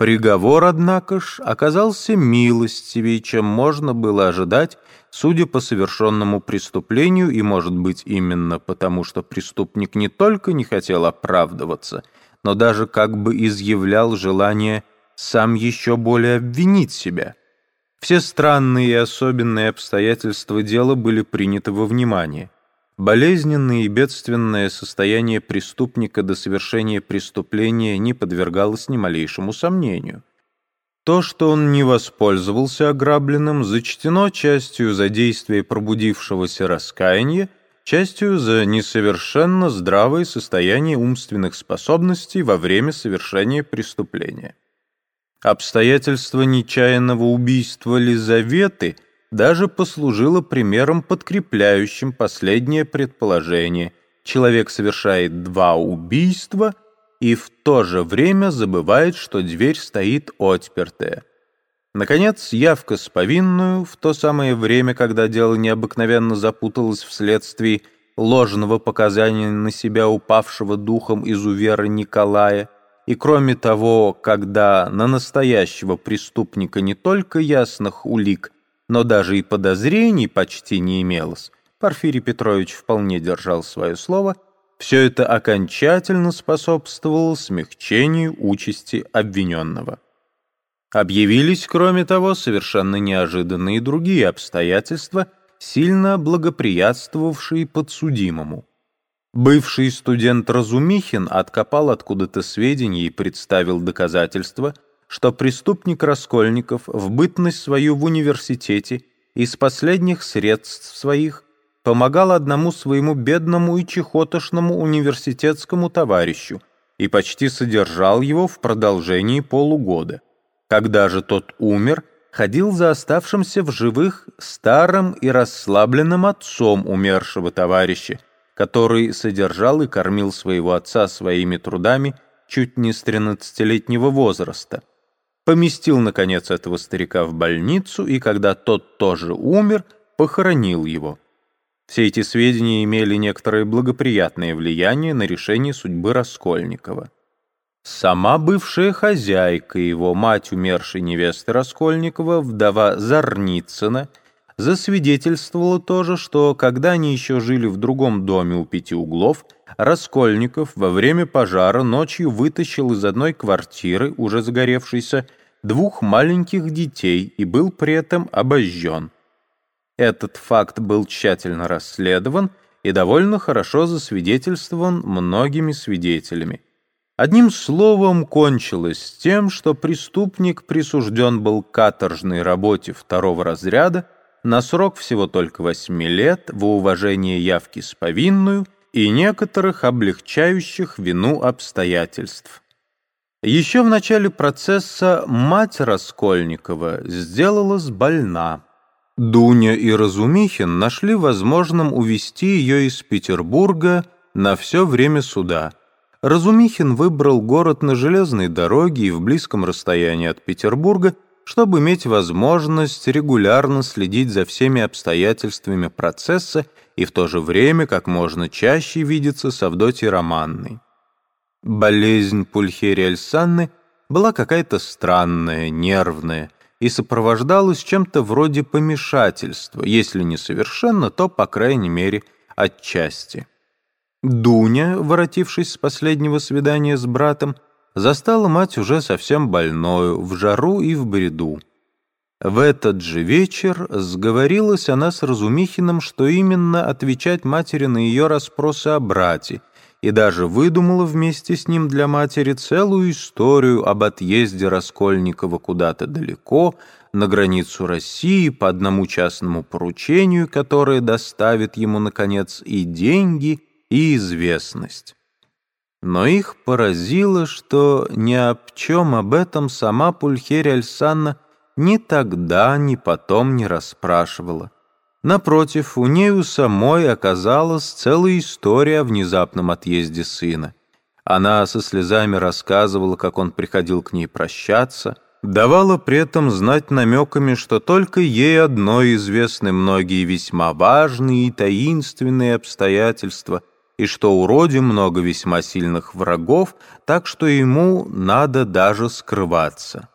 Приговор, однако ж, оказался милостивее, чем можно было ожидать, судя по совершенному преступлению, и, может быть, именно потому, что преступник не только не хотел оправдываться, но даже как бы изъявлял желание сам еще более обвинить себя. Все странные и особенные обстоятельства дела были приняты во внимание. Болезненное и бедственное состояние преступника до совершения преступления не подвергалось ни малейшему сомнению. То, что он не воспользовался ограбленным, зачтено частью за действие пробудившегося раскаяния, частью за несовершенно здравое состояние умственных способностей во время совершения преступления. Обстоятельства нечаянного убийства Лизаветы – даже послужило примером подкрепляющим последнее предположение. Человек совершает два убийства и в то же время забывает, что дверь стоит отпертая. Наконец, явка с повинную в то самое время, когда дело необыкновенно запуталось вследствие ложного показания на себя упавшего духом изувера Николая, и кроме того, когда на настоящего преступника не только ясных улик, но даже и подозрений почти не имелось, Порфирий Петрович вполне держал свое слово, все это окончательно способствовало смягчению участи обвиненного. Объявились, кроме того, совершенно неожиданные другие обстоятельства, сильно благоприятствовавшие подсудимому. Бывший студент Разумихин откопал откуда-то сведения и представил доказательства – что преступник Раскольников в бытность свою в университете из последних средств своих помогал одному своему бедному и чехотошному университетскому товарищу и почти содержал его в продолжении полугода. Когда же тот умер, ходил за оставшимся в живых старым и расслабленным отцом умершего товарища, который содержал и кормил своего отца своими трудами чуть не с тринадцатилетнего возраста поместил, наконец, этого старика в больницу, и когда тот тоже умер, похоронил его. Все эти сведения имели некоторое благоприятное влияние на решение судьбы Раскольникова. Сама бывшая хозяйка его, мать умершей невесты Раскольникова, вдова Зарницына, засвидетельствовала тоже, что когда они еще жили в другом доме у пяти углов, Раскольников во время пожара ночью вытащил из одной квартиры, уже загоревшейся, двух маленьких детей и был при этом обожжен. Этот факт был тщательно расследован и довольно хорошо засвидетельствован многими свидетелями. Одним словом, кончилось тем, что преступник присужден был к каторжной работе второго разряда на срок всего только восьми лет в уважении явки с повинную и некоторых облегчающих вину обстоятельств. Еще в начале процесса мать Раскольникова сделалась больна. Дуня и Разумихин нашли возможным увезти ее из Петербурга на все время суда. Разумихин выбрал город на железной дороге и в близком расстоянии от Петербурга, чтобы иметь возможность регулярно следить за всеми обстоятельствами процесса и в то же время как можно чаще видеться с Авдотьей Романной. Болезнь Пульхерии Альсанны была какая-то странная, нервная и сопровождалась чем-то вроде помешательства, если не совершенно, то, по крайней мере, отчасти. Дуня, воротившись с последнего свидания с братом, застала мать уже совсем больною, в жару и в бреду. В этот же вечер сговорилась она с Разумихиным, что именно отвечать матери на ее расспросы о брате, и даже выдумала вместе с ним для матери целую историю об отъезде Раскольникова куда-то далеко, на границу России, по одному частному поручению, которое доставит ему, наконец, и деньги, и известность. Но их поразило, что ни об чем об этом сама Пульхерия Альсанна ни тогда, ни потом не расспрашивала. Напротив, у ней у самой оказалась целая история о внезапном отъезде сына. Она со слезами рассказывала, как он приходил к ней прощаться, давала при этом знать намеками, что только ей одной известны многие весьма важные и таинственные обстоятельства, и что у Роди много весьма сильных врагов, так что ему надо даже скрываться.